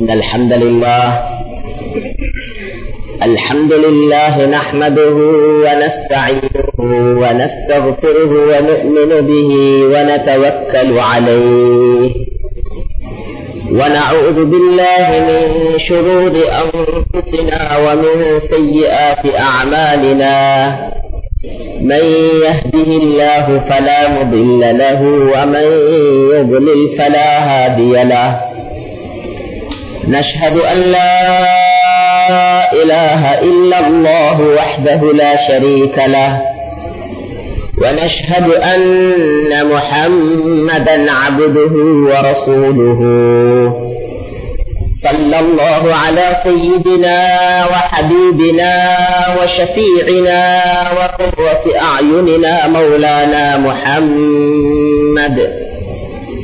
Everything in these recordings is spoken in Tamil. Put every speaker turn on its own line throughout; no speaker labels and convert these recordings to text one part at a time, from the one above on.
إن الحمد لله الحمد لله نحمده ونستعينه ونستغفره ونؤمن به ونتوكل عليه ونعوذ بالله من شرور أنفسنا ومن سيئات أعمالنا من يهده الله فلا مضل له ومن يضلل فلا هادي له نشهد أن لا إله إلا الله وحده لا شريك له ونشهد أن محمدا عبده ورسوله صلى الله على سيدنا وحبيبنا وشفيعنا وقرة أعيننا مولانا محمد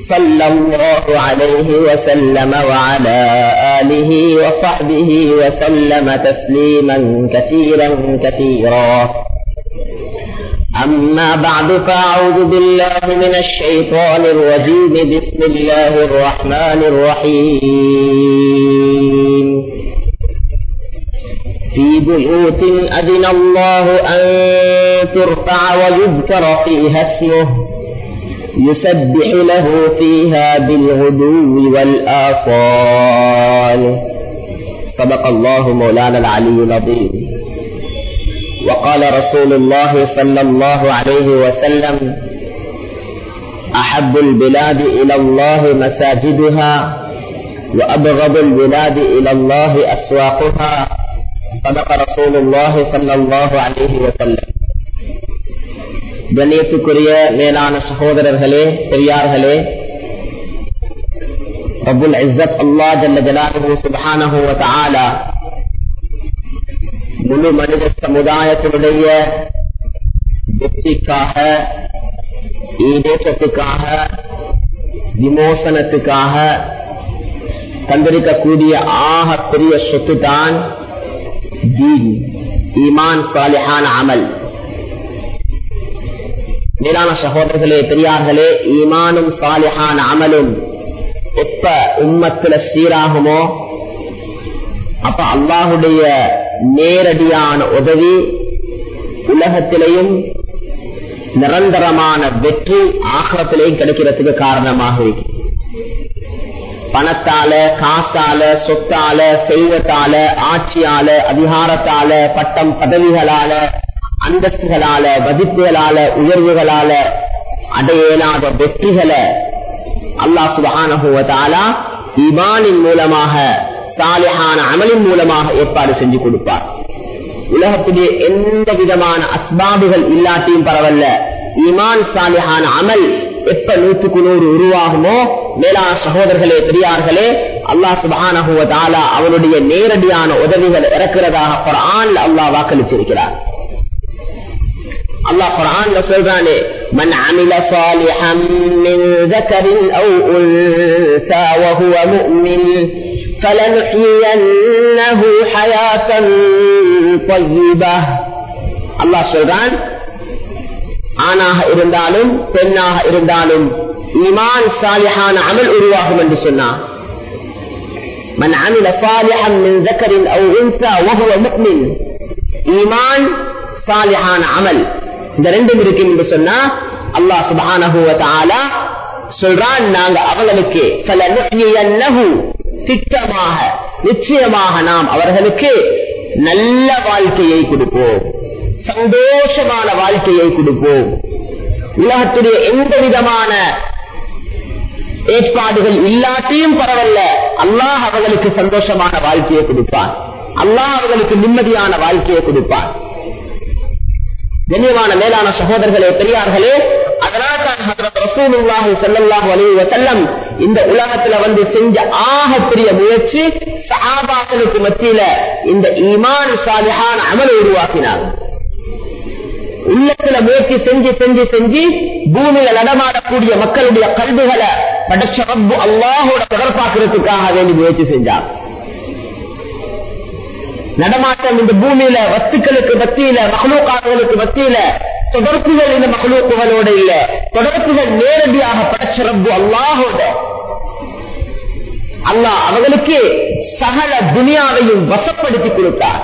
صلى الله عليه وسلم وعلى آله وصحبه وسلم تسليما كثيرا كثيرا أما بعد فأعوذ بالله من الشيطان الرجيم بسم الله الرحمن الرحيم في بيوت أذن الله أن ترفع ويذكر فيها اسمه يسبح له فيها بالغدو والآصال صدق الله مولانا العلي العظيم وقال رسول الله صلى الله عليه وسلم أحب البلاد إلى الله مساجدها وأبغض البلاد إلى الله أسواقها صدق رسول الله صلى الله عليه وسلم கண்ணியத்துக்குரிய மேலான சகோதரர்களே பெரியார்களே ரபுல் இஸ்ஸத் அல்லா ஜல்ல ஜலாலுஹு சுப்ஹானஹு வ தஆலா முழு மனித சமுதாயத்தினுடைய வெற்றிக்காக ஈதேசத்துக்காக விமோசனத்துக்காக தந்திருக்கக்கூடிய ஆக பெரிய சொத்து தான் ஈமான் சாலிஹான அமல் மேலான சகோதரர்களே பெரியார்களே ஈமானும் சாலிஹான அமலும் எப்ப உண்மத்துல சீராகுமோ அப்ப அல்லாஹுடைய நேரடியான உதவி உலகத்திலையும் நிரந்தரமான வெற்றி ஆகலத்திலையும் கிடைக்கிறதுக்கு காரணமாக இருக்கு பணத்தால காசால சொத்தால செய்வத்தால ஆட்சியால அதிகாரத்தால பட்டம் பதவிகளால அந்தஸ்துகளால வதிப்புகளால உயர்வுகளால அடையலாத வெற்றிகளை அல்லா சுபானுவத்தாலா மூலமாக சாலிஹான அமலின் மூலமாக ஏற்பாடு செஞ்சு கொடுப்பார் உலகத்திலே எந்த விதமான அஸ்பாபுகள் இல்லாட்டியும் பரவல்ல இமான் சாலிஹான அமல் எப்ப நூற்றுக்கு நூறு உருவாகுமோ மேலா சகோதரர்களே பெரியார்களே அல்லா சுபானுவத்தாலா அவனுடைய நேரடியான உதவிகள் இறக்கிறதாக ஆண் அல்லா வாக்களிச்சிருக்கிறார் الله قرآن لصيبانه من عمل صالحا من ذكر أو أنثى وهو مؤمن فلنحيينه حياة طيبة அல்லாஹ் சொல்றான் أنا இருந்தாலும் பெண்ணாக இருந்தாலும் إيمان சாலிஹான عمل உருவாகும் من சொன்னான் من عمل صالحا من ذكر او انثى وهو مؤمن ايمان صالحان عمل இந்த ரெண்டும் இருக்கு என்று சொன்னா அல்லா சுபானகுவ சொல்றான் நாங்க அவர்களுக்கு பல திட்டமாக நிச்சயமாக நாம் அவர்களுக்கு நல்ல வாழ்க்கையை கொடுப்போம் சந்தோஷமான வாழ்க்கையை கொடுப்போம் உலகத்துடைய எந்த விதமான ஏற்பாடுகள் இல்லாட்டியும் பரவல்ல அல்லாஹ் அவர்களுக்கு சந்தோஷமான வாழ்க்கையை கொடுப்பான் அல்லாஹ் அவர்களுக்கு நிம்மதியான வாழ்க்கையை கொடுப்பான் கண்ணியமான மேலான சகோதரர்களே பெரியார்களே இந்த உலகத்துல வந்து செஞ்ச இந்த ஈமான் செஞ்சு செஞ்சு செஞ்சு பூமியில நடமாடக்கூடிய மக்களுடைய கல்விகளை படைச்ச அல்லாஹோட தொடர்பாக்குறதுக்காக வேண்டி முயற்சி செஞ்சார் நடமாட்டம் இந்த பூமியில வஸ்துக்களுக்கு மத்தியில மகளுக்காரர்களுக்கு மத்தியில தொடர்புகள் இந்த மகளுக்குகளோட இல்ல தொடர்புகள் நேரடியாக படைச்ச அல்லாஹோட அல்லாஹ் அவர்களுக்கு சகல துனியாவையும் வசப்படுத்தி கொடுத்தார்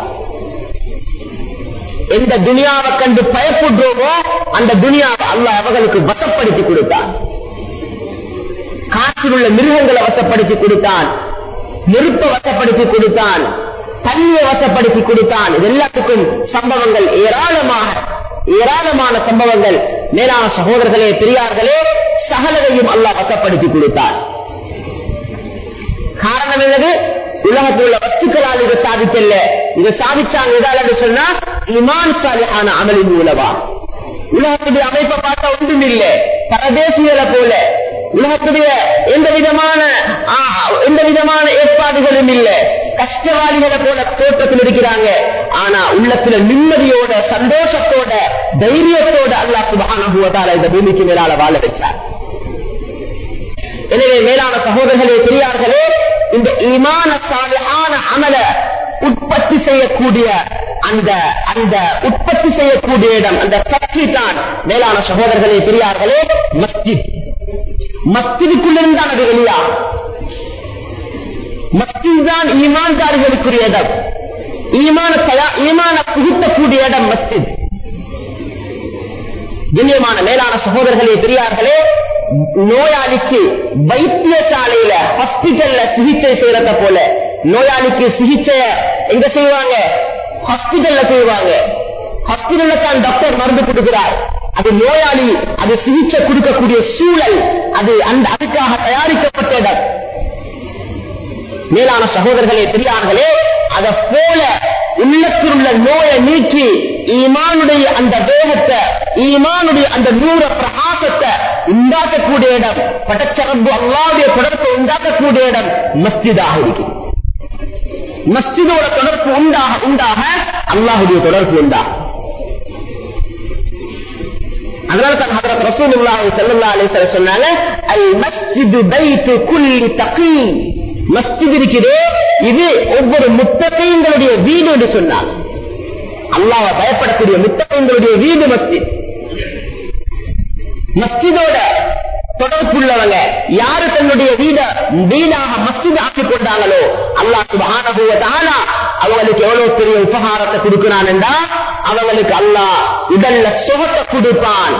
எந்த துனியாவை கண்டு பயப்படுறோமோ அந்த துனியாவை அல்லாஹ் அவர்களுக்கு வசப்படுத்தி கொடுத்தார் காற்றில் உள்ள மிருகங்களை வசப்படுத்தி கொடுத்தான் நெருப்ப வசப்படுத்தி கொடுத்தான் தண்ணியை வசப்படுத்தி கொடுத்தான் இது எல்லாத்துக்கும் சம்பவங்கள் ஏராளமாக ஏராளமான சம்பவங்கள் மேலான சகோதரர்களே பெரியார்களே சகலரையும் அல்லாஹ் வசப்படுத்தி கொடுத்தார் காரணம் என்னது உலகத்தில் உள்ள வஸ்துக்களால் இதை சாதிக்கல இதை சாதிச்சாங்க ஏதாவது சொன்னா இமான் ஆன அமலின் மூலமா உலகத்துடைய அமைப்பை பார்த்தா ஒன்றும் இல்லை பரதேசிகளை போல உலகத்துடைய எந்த விதமான எந்த விதமான ஏற்பாடுகளும் இல்லை கஷ்டவாளிகளை போல தோட்டத்தில் இருக்கிறாங்க ஆனா உள்ளத்துல நிம்மதியோட சந்தோஷத்தோட தைரியத்தோட அல்லா சுபானுவதால இந்த பூமிக்கு மேலால வாழ வச்சார் எனவே மேலான சகோதரர்களே பெரியார்களே இந்த இமான சாலையான அமல உற்பத்தி செய்யக்கூடிய அந்த அந்த உற்பத்தி செய்யக்கூடிய இடம் அந்த சக்தி தான் மேலான சகோதரர்களே பெரியார்களே மஸ்ஜித் மஸ்ஜிதுக்குள்ளிருந்தான் அது வெளியா மஸ்ஜித் தான் ஈமான்தார்களுக்குரிய இடம் ஈமான ஈமான புகுத்தக்கூடிய இடம் மஸ்ஜித் கண்ணியமான மேலான சகோதரர்களே பெரியார்களே நோயாளிக்கு வைத்தியசாலையில ஹாஸ்பிட்டல்ல சிகிச்சை செய்யறத போல நோயாளிக்கு சிகிச்சைய எங்க செய்வாங்க ஹாஸ்பிட்டல்ல செய்வாங்க ஹாஸ்பிட்டல்ல தான் டாக்டர் மருந்து கொடுக்கிறார் அது நோயாளி அது சிகிச்சை கொடுக்கக்கூடிய சூழல் அது அந்த அதுக்காக தயாரிக்கப்பட்ட இடம் மேலான சகோதரர்களே பெரியார்களே அதை போல உள்ளத்திலுள்ள நோயை நீக்கி ஈமானுடைய அந்த வேகத்தை ஈமானுடைய அந்த நூற பிரகாசத்தை உண்டாக்கக்கூடிய இடம் பட்டச்சரம்பு அல்லாவுடைய தொடர்பை உண்டாக்கக்கூடிய இடம் மஸ்ஜிதாக இருக்கிறது மஸ்ஜிதோட தொடர்பு உண்டாக உண்டாக அல்லாஹுடைய தொடர்பு உண்டா
அதனால தான் ஹதரத் சொன்னாங்க
மஸ்ஜித் இருக்குது இது ஒவ்வொரு முத்தகைங்களுடைய வீடு என்று சொன்னார் அல்லாவை பயப்படக்கூடிய முத்தகைங்களுடைய வீடு மஸ்ஜித் மஸ்ஜிதோட தொடர்புள்ளவங்க யாரு தன்னுடைய வீட வீடாக மஸ்ஜித் ஆக்கிக் கொண்டாங்களோ அல்லா சுபானா அவங்களுக்கு எவ்வளவு பெரிய உபகாரத்தை கொடுக்கிறான் என்றா அவங்களுக்கு அல்லாஹ் உடல்ல சுகத்தை கொடுப்பான்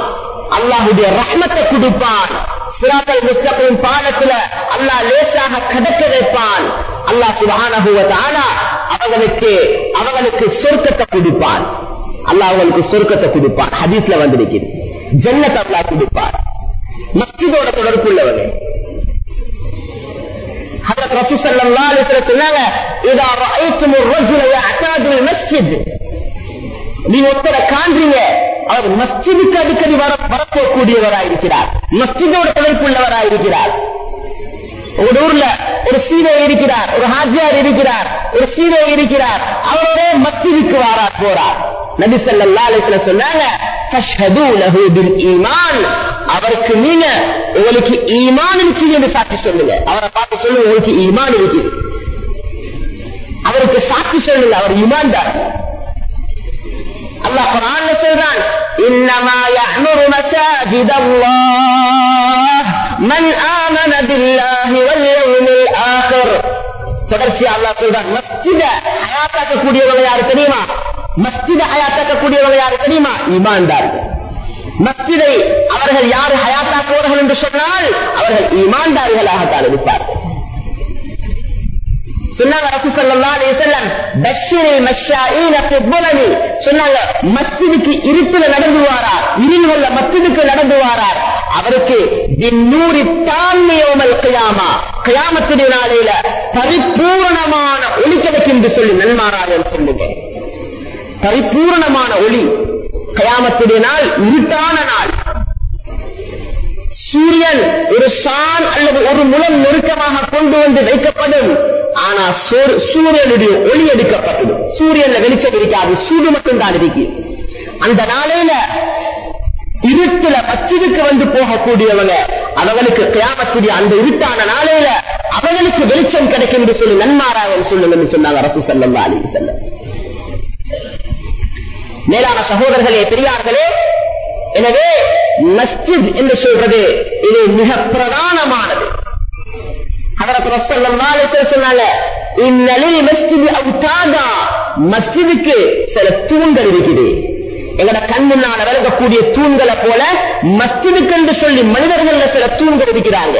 அல்லாஹுடைய ரஹ்மத்தை கொடுப்பான் சிராத்தல் முஸ்தகின் பாடத்துல அல்லா லேசாக கடக்க வைப்பான் அல்லா சுகானா அவங்களுக்கு அவங்களுக்கு சொர்க்கத்தை குடிப்பான் அல்லா அவங்களுக்கு சொர்க்கத்தை குடிப்பான் ஹதீஸ்ல வந்திருக்கிறது ஜன்னத்தை அல்லா குடிப்பான் மஸ்ஜிதோட தொடர்பு உள்ளவங்க சொன்னாங்க நீ ஒருத்தரை காண்றீங்க அவர் மஸ்ஜிதுக்கு அடிக்கடி வர வரப்போக்கூடியவராயிருக்கிறார் மஸ்ஜிதோட தலைப்புள்ளவராயிருக்கிறார் ஒரு ஊர்ல ஒரு சீரோ இருக்கிறார் ஒரு ஹாஜியார் இருக்கிறார் ஒரு சீரோ இருக்கிறார் அவரே மஸ்ஜிதுக்கு வாரா போறார் நபி சொல்லா அலிஸ்ல சொன்னாங்க அவருக்கு நீங்க உங்களுக்கு ஈமான் இருக்கு என்று சாட்சி சொல்லுங்க அவரை பார்த்து சொல்லுங்க உங்களுக்கு ஈமான் இருக்கு அவருக்கு சாட்சி சொல்லுங்க அவர் ஈமான் அல்லா குரான் சொல்றான் இன்னமா யஹ்முரு மசாஜிதல்லாஹ் மன் ஆமன பில்லாஹி வல் யௌமில் ஆখির தொடர்ச்சியா அல்லாஹ் சொல்றான் மஸ்ஜித ஹயாத்தாக்க கூடியவங்க யாரு தெரியுமா மஸ்ஜித ஹயாத்தாக்க கூடியவங்க யாரு தெரியுமா ஈமான்தார்கள் மஸ்ஜிதை அவர்கள் யாரு ஹயாத்தாக்குவார்கள் என்று சொன்னால் அவர்கள் ஈமான்தார்களாக தாழ்விப்பார்கள் சொன்னாங்க ரசூசல்லா அலிசல்லம் பஷீரில் மஷாயின் அப்படி சொன்னாங்க மஸ்ஜிதுக்கு இருட்டுல நடந்துவாரா இருள் மஸ்ஜிதுக்கு நடந்துவாரா அவருக்கு நூறு தாமியோமல் கியாமா கியாமத்தின் நாளையில பரிபூர்ணமான ஒளி கிடைக்கும் சொல்லி நன்மாராயம் சொல்லுங்க பரிபூர்ணமான ஒளி கயாமத்துடைய நாள் இருட்டான நாள் சூரியன் ஒரு சான் அல்லது ஒரு முலம் நெருக்கமாக கொண்டு வந்து வைக்கப்படும் ஆனா சூரியனுடைய ஒளி எடுக்கப்பட்டது சூரியன் வெளிச்சம் இருக்காது சூடு மட்டும்தான் இருக்கு அந்த நாளையில இருட்டுல மச்சிதுக்கு வந்து போகக்கூடியவங்க அவர்களுக்கு கியாமத்துடைய அந்த இருட்டான நாளையில அவர்களுக்கு வெளிச்சம் கிடைக்கும் என்று சொல்லி நன்மாராயன் சொல்லும் என்று சொன்னாங்க அரசு செல்லம் அலி செல்ல மேலான சகோதரர்களே பெரியார்களே எனவே மஸ்ஜித் என்று சொல்றது இது மிக பிரதானமானது அதற்கு ரசம் சொன்னால இந்நிலையில் மஸ்ஜிது அவுட்டாதா மஸ்ஜிதுக்கு சில தூண்கள் இருக்குது எங்கட கண்ணுனால முன்னால் விளங்கக்கூடிய தூண்களை போல மஸ்ஜிதுக்கு என்று சொல்லி மனிதர்கள் சில தூண்கள் இருக்கிறாங்க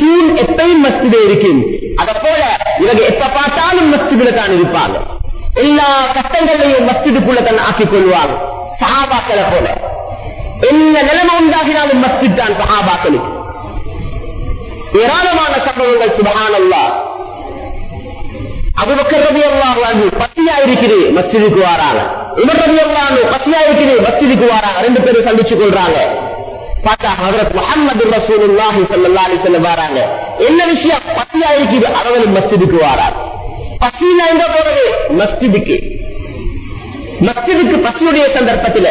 தூண் எப்பயும் மஸ்ஜிதே இருக்கும் அத போல இவங்க எப்ப பார்த்தாலும் மஸ்ஜிதுல தான் இருப்பாங்க எல்லா கட்டங்களையும் மஸ்ஜிதுக்குள்ள தான் ஆக்கிக் கொள்வாங்க சஹாபாக்களை போல என்ன நிலைமை உண்டாகினாலும் மஸ்ஜித் தான் சஹாபாக்களுக்கு ஏராளமான சம்பவங்கள் சுபகான் அல்லா
பத்தியா இருக்குது மஸ்ஜிதுக்கு வாராங்க உமர் ரவி அல்லாஹு பத்தியா இருக்குது மஸ்ஜிதுக்கு வாராங்க ரெண்டு பேரும் சந்திச்சு கொள்றாங்க
பார்த்தா ஹசரத் முகமது ரசூலுல்லாஹி ஸல்லல்லாஹு அலைஹி வஸல்லம் வராங்க என்ன விஷயம் பத்தியா இருக்குது அவங்களும் மஸ்ஜிதுக்கு வராங்க பசினா எங்க போறது மஸ்ஜிதுக்கு மஸ்ஜிதுக்கு பசியுடைய சந்தர்ப்பத்தில்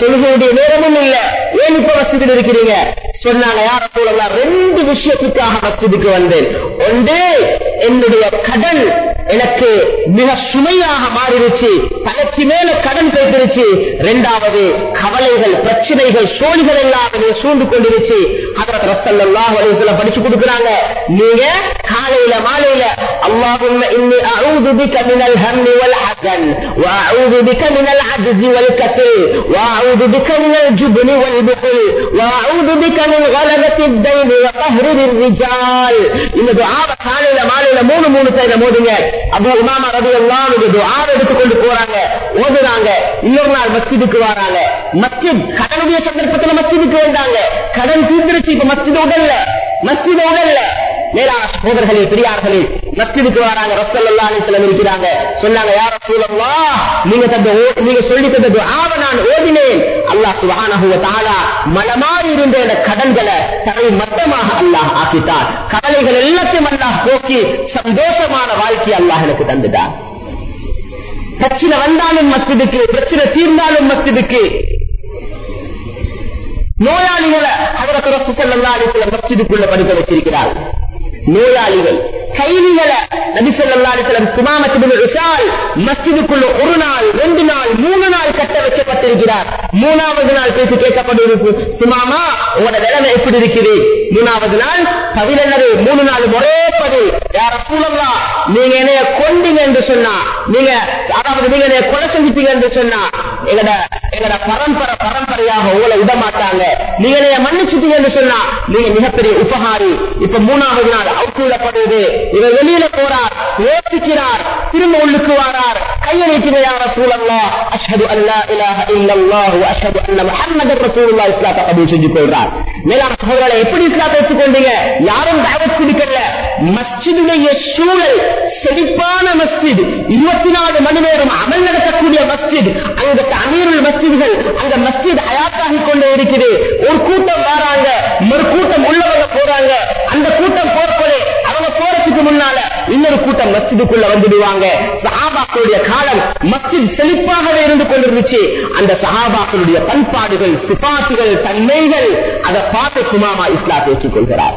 தொழுகையுடைய நேரமும் இல்ல ஏன் இப்ப மசிதில் இருக்கிறீங்க சொன்னாங்க யார ரெண்டு விஷயத்துக்காக மசிதிக்கு வந்தேன் ஒன்று என்னுடைய கடன் எனக்கு மிக சுமையாக மாறிடுச்சு தலைச்சி மேல கடன் பேசிருச்சு ரெண்டாவது கவலைகள் பிரச்சனைகள் சோழிகள் எல்லாம் சூழ்ந்து கொண்டிருச்சு அதற்கு ரசல்லாஹ் அலிசல படிச்சு கொடுக்குறாங்க நீங்க காலையில மாலையில அல்லாஹும் இன்னி அவுது பிக மினல் ஹம்மி வல் ஹசன் வ அவுது பிக மினல் அஜ்ஸி வல் கத்ல் வ أعوذ بك من الجبن والبخل وأعوذ بك من غلبة الدين وقهر الرجال இந்த துஆவை காலையில மாலையில மூணு மூணு டைம் மோதுங்க அபு உமாமா ரலியல்லாஹு அன்ஹு துஆவை எடுத்து கொண்டு போறாங்க
ஓதுறாங்க இன்னொரு நாள் மஸ்ஜிதுக்கு வராங்க
மஸ்ஜித் கடனுடைய சந்தர்ப்பத்துல மஸ்ஜிதுக்கு வந்தாங்க கடன் தீர்ந்துருச்சு இப்ப மஸ்ஜித் உடல்ல மஸ்ஜித் உடல்ல மேலான சகோதரர்களே பெரியார்களே மஸ்ஜிதுக்கு வராங்க ரசல்லா அலிஸ்லம் இருக்கிறாங்க சொன்னாங்க யார சூழல்லா நீங்க தந்த நீங்க சொல்லி தந்தது ஆவ நான் ஓதினேன் அல்லாஹ் சுபானகுவ தாலா மனமாறி இருந்த கடன்களை தனி மட்டமாக அல்லாஹ் ஆக்கிட்டார் கவலைகள் எல்லாத்தையும் அல்லாஹ் போக்கி சந்தோஷமான வாழ்க்கையை அல்லாஹ் எனக்கு தந்துட்டார் பிரச்சனை வந்தாலும் மஸ்ஜிதுக்கு பிரச்சனை தீர்ந்தாலும் மஸ்ஜிதுக்கு நோயாளிகளை அவரது ரசு செல்லா சில மஸ்ஜிதுக்குள்ள படிக்க வச்சிருக்கிறார் நோயாளிகள் கைதிகளை நபிசல்லாரிசலம் சுமாமத்தின் விஷால் மஸ்ஜிதுக்குள்ள ஒரு நாள் ரெண்டு நாள் மூணு நாள் கட்ட வைக்கப்பட்டிருக்கிறார் மூணாவது நாள் பேசி கேட்கப்பட்டிருக்கு சுமாமா உங்களோட நிலைமை எப்படி இருக்குது மூணாவது நாள் கவிழனது மூணு நாள் முறைப்பது யார சூழலா நீங்க என்னைய கொண்டீங்க என்று சொன்னா நீங்க அதாவது நீங்க என்னைய கொலை செஞ்சிட்டீங்க என்று சொன்னா எங்கட எங்கட பரம்பரை பரம்பரையாக உங்களை விட மாட்டாங்க நீங்க என்னைய மன்னிச்சுட்டீங்க என்று சொன்னா நீங்க மிகப்பெரிய உபகாரி இப்ப மூணாவது நாள் அவுக்கூடப்படுவது இவர் வெளியில போறார் யோசிக்கிறார் திரும்ப உள்ளுக்கு வாரார் கையை நீட்டுகிறார் சூழல்லா அஷது அல்லா இலாஹ இல்லல்லாஹு அஷது அன்ன முஹம்மது ரசூலுல்லாஹி இஸ்லாத்தை கபூல் செஞ்சு கொள்றார் மேலான சகோதரர்களை எப்படி இஸ்லாத்தை எடுத்துக்கொண்டீங்க யாரும் தாவத் குடிக்கல மஸ்ஜிடுடைய சூழல் செழிப்பான மஸ்ஜித் இருபத்தி நாலு மணி நேரம் அமல் நடக்கக்கூடிய மஸ்ஜித் அங்க அமீருள் மஸ்ஜிதுகள் அந்த மஸ்ஜித் அயாத்தாகி கொண்டே இருக்குது ஒரு கூட்டம் வராங்க ஒரு கூட்டம் உள்ளவங்க போறாங்க அந்த கூட்டம் போற்போதே அவங்க போறதுக்கு முன்னால இன்னொரு கூட்டம் மஸ்ஜிதுக்குள்ள வந்துடுவாங்க சஹாபாக்களுடைய காலம் மஸ்ஜித் செழிப்பாகவே இருந்து கொண்டிருந்துச்சு அந்த சஹாபாக்களுடைய பண்பாடுகள் சிபாசுகள் தன்மைகள் அதை பார்த்து சுமாமா இஸ்லா பேசிக் கொள்கிறார்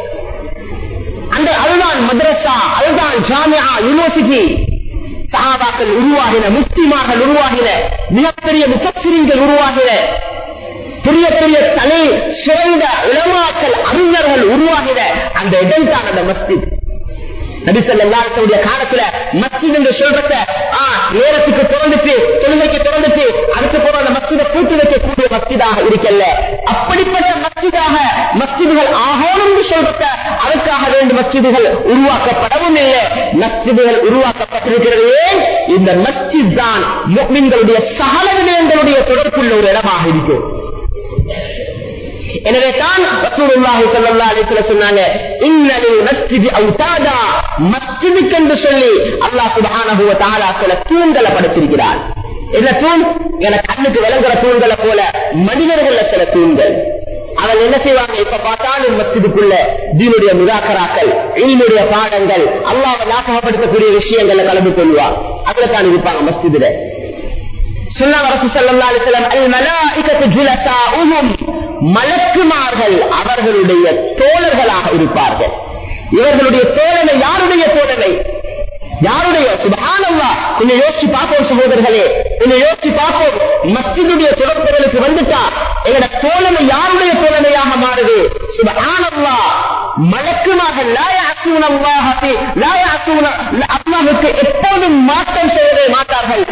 அந்த அதுதான் மதரசா அதுதான் ஜாமியா யூனிவர்சிட்டி சகாபாக்கள் உருவாகின முஸ்லிமார்கள் உருவாகின மிகப்பெரிய முசப்சிரிகள் உருவாகின பெரிய பெரிய தலை சிறந்த உலமாக்கள் அறிஞர்கள் உருவாகின அந்த இடம் தான் அந்த மஸ்தித் நபிசல்லாத்தனுடைய காலத்துல மஸ்ஜித் என்று சொல்றத நேரத்துக்கு திறந்துட்டு தொழுகைக்கு திறந்துட்டு அடுத்து போற அந்த மஸ்ஜிதை கூட்டி வைக்கக்கூடிய மஸ்ஜிதாக இருக்கல்ல அப்படிப்பட்ட மஸ்ஜிதாக மஸ்ஜிதுகள் ஆகணும் என்று சொல்றத அதுக்காக வேண்டிய மஸ்ஜிதுகள் உருவாக்கப்படவும் இல்லை மஸ்ஜிதுகள் உருவாக்கப்பட்டிருக்கிறது ஏன் இந்த மஸ்ஜித் தான் முக்மின்களுடைய சகல நிலையங்களுடைய தொடர்புள்ள ஒரு இடமாக இருக்கும்
எனவே தான் ரசூலுல்லாஹி ஸல்லல்லாஹு
அலைஹி வஸல்லம் சொல்லி அல்லாஹ் சுப்ஹானஹு என்ன தூண் என கண்ணுக்கு விளங்குற தூண்களை போல மனிதர்கள் சில தூண்கள் அவன் என்ன செய்வாங்க இப்ப பார்த்தாலும் மஸ்ஜிதுக்குள்ள தீனுடைய முதாக்கராக்கள் இல்முடைய பாடங்கள் அல்லாவை நாசகப்படுத்தக்கூடிய விஷயங்கள்ல கலந்து கொள்வா அதுல தான் இருப்பாங்க மஸ்ஜிதுல சொன்னாங்க மலக்குமார்கள் அவர்களுடைய தோழர்களாக இருப்பார்கள் இவர்களுடைய தோழனை யாருடைய தோழனை யாருடைய சுபானவா என்னை யோசிச்சு பார்ப்போம் சகோதரர்களே என்னை யோசிச்சு பார்ப்போம் மஸ்ஜிதுடைய தொடர்புகளுக்கு வந்துட்டா எங்களோட தோழனை யாருடைய தோழனையாக மாறுது சுபானவா மலக்குமாக அல்லாஹுக்கு எப்போதும் மாற்றம் செய்யவே மாட்டார்கள்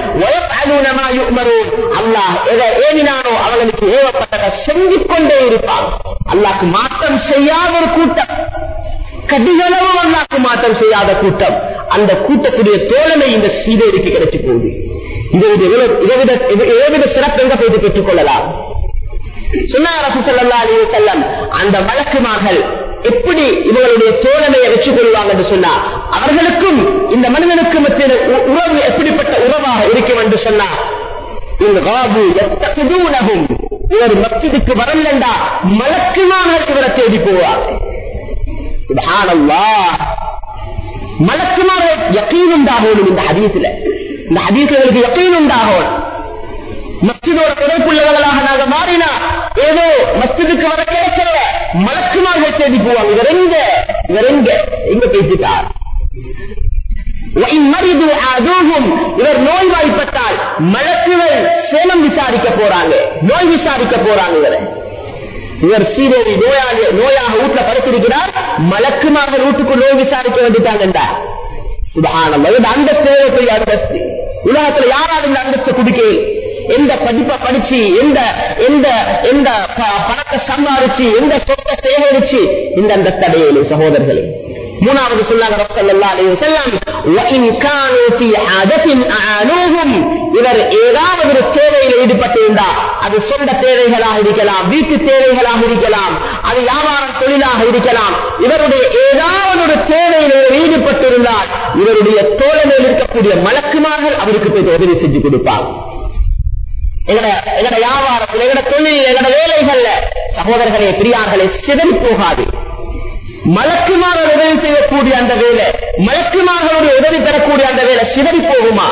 அல்லாஹ் எதை ஏனினானோ அவர்களுக்கு ஏவப்பட்டதை செஞ்சு கொண்டே இருப்பார் அல்லாக்கு மாற்றம் செய்யாத ஒரு கூட்டம் கடிகளவு அல்லாக்கு மாற்றம் செய்யாத கூட்டம் அந்த கூட்டத்துடைய தோழனை இந்த சீதைக்கு கிடைச்சி போகுது எவ்வித சிறப்பெங்க போது பெற்றுக் கொள்ளலாம் செல்லம் அந்த வழக்குமார்கள் எப்படி இவர்களுடைய தோழமையை வெற்றி கொள்வாங்க என்று சொன்னா அவர்களுக்கும் இந்த மனிதனுக்கும் உறவு எப்படிப்பட்ட உறவாக இருக்கும் என்று சொன்னா ஒரு மஸ்ஜிதுக்கு வரலண்டா மலக்குமான இவரை தேடி போவார் மலக்குமான யக்கீன் உண்டாகணும் இந்த ஹதீஸ்ல இந்த ஹதீஸ்ல இவருக்கு யக்கீன் உண்டாகணும் மஸ்ஜிதோட தொடர்புள்ளவர்களாக நாங்க மாறினா ஏதோ மஸ்ஜிதுக்கு வர கிடைச்சல
மலக்குமார்கள் தேடி போவாங்க இவர்
எங்க இவர் எங்க எங்க பேசிட்டார் இவர் நோய் வாய்ப்பட்டால் மலக்குகள் சேலம் விசாரிக்க போறாங்க நோய் விசாரிக்க போறாங்க இவரை இவர் சீரேவி நோயாளி நோயாக வீட்டுல படுத்திருக்கிறார் மலக்குமாக வீட்டுக்கு நோய் விசாரிக்க வந்துட்டாங்க என்றார் அந்த தேவை அந்தஸ்து உலகத்துல யாராவது இந்த அந்தஸ்து குடிக்கையில் எந்த படிப்பை படிச்சு எந்த எந்த எந்த பணத்தை சம்பாதிச்சு எந்த சொத்தை சேகரிச்சு இந்த அந்த தடையிலே சகோதரர்களே மூணாவது சொன்னாங்க இவர் ஏதாவது ஒரு தேவையில் ஈடுபட்டிருந்தா அது சொந்த தேவைகளாக இருக்கலாம் வீட்டு தேவைகளாக இருக்கலாம் அது வியாபார தொழிலாக இருக்கலாம் இவருடைய ஏதாவது ஒரு தேவையில் ஈடுபட்டிருந்தால் இவருடைய தோழனில் இருக்கக்கூடிய மலக்குமார்கள் அவருக்கு உதவி செஞ்சு கொடுப்பார் எங்கட வியாபாரத்தில் எங்கட தொழில் எங்கட வேலைகள்ல சகோதரர்களே பெரியார்களே சிதறி போகாது மலக்குமார்கள் உதவி செய்யக்கூடிய அந்த வேலை மலக்குமார்களுடைய உதவி பெறக்கூடிய அந்த வேலை சிதறி போகுமா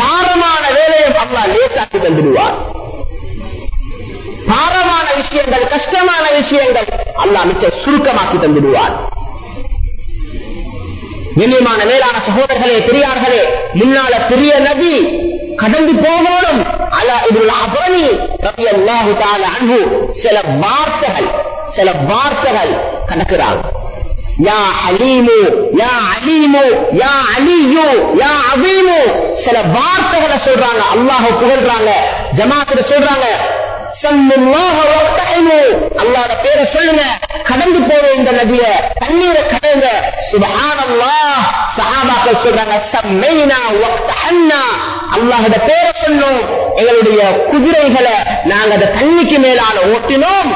பாரமான வேலையை அல்லா லேசாக்கி தந்துடுவார் பாரமான விஷயங்கள் கஷ்டமான விஷயங்கள் அல்லா மிச்ச சுருக்கமாக்கி தந்துடுவார் கண்ணியமான மேலான சகோதரர்களே பெரியார்களே முன்னால பெரிய நதி கடந்து போகணும் அலா இதுல ரவி அல்லாஹு அன்பு சில வார்த்தைகள் சில வார்த்தைகள் கணக்குறாங்க யா அலீமு யா அலீமு யா யா அவீமு சில வார்த்தைகளை சொல்றாங்க அல்லாஹ் புகழ்றாங்க ஜமாத்துல சொல்றாங்க அல்லாத பேரை சொல்லுங்க கடந்து போற இந்த நதிய தண்ணீரை கடந்த சுபஹானல்லா சஹாபாக்கள் சொல்றாங்க சம்மைனா வக்தஹன்னா அல்லாஹோட பேரை சொன்னோம் எங்களுடைய குதிரைகளை நாங்க அதை தண்ணிக்கு மேலால ஓட்டினோம்